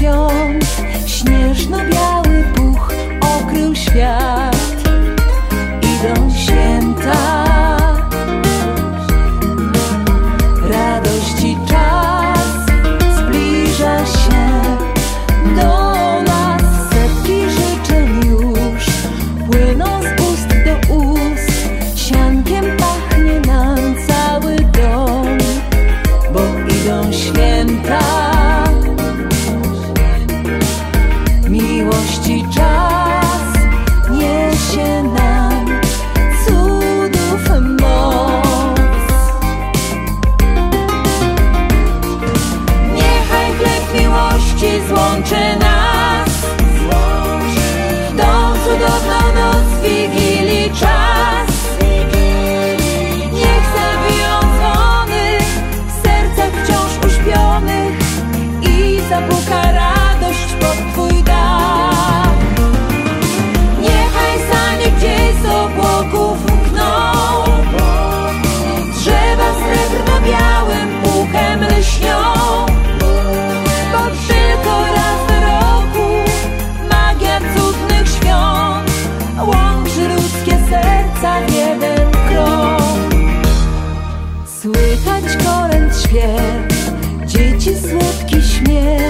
świąt śnieżno-białych. wie Dzieci słodki śmiech.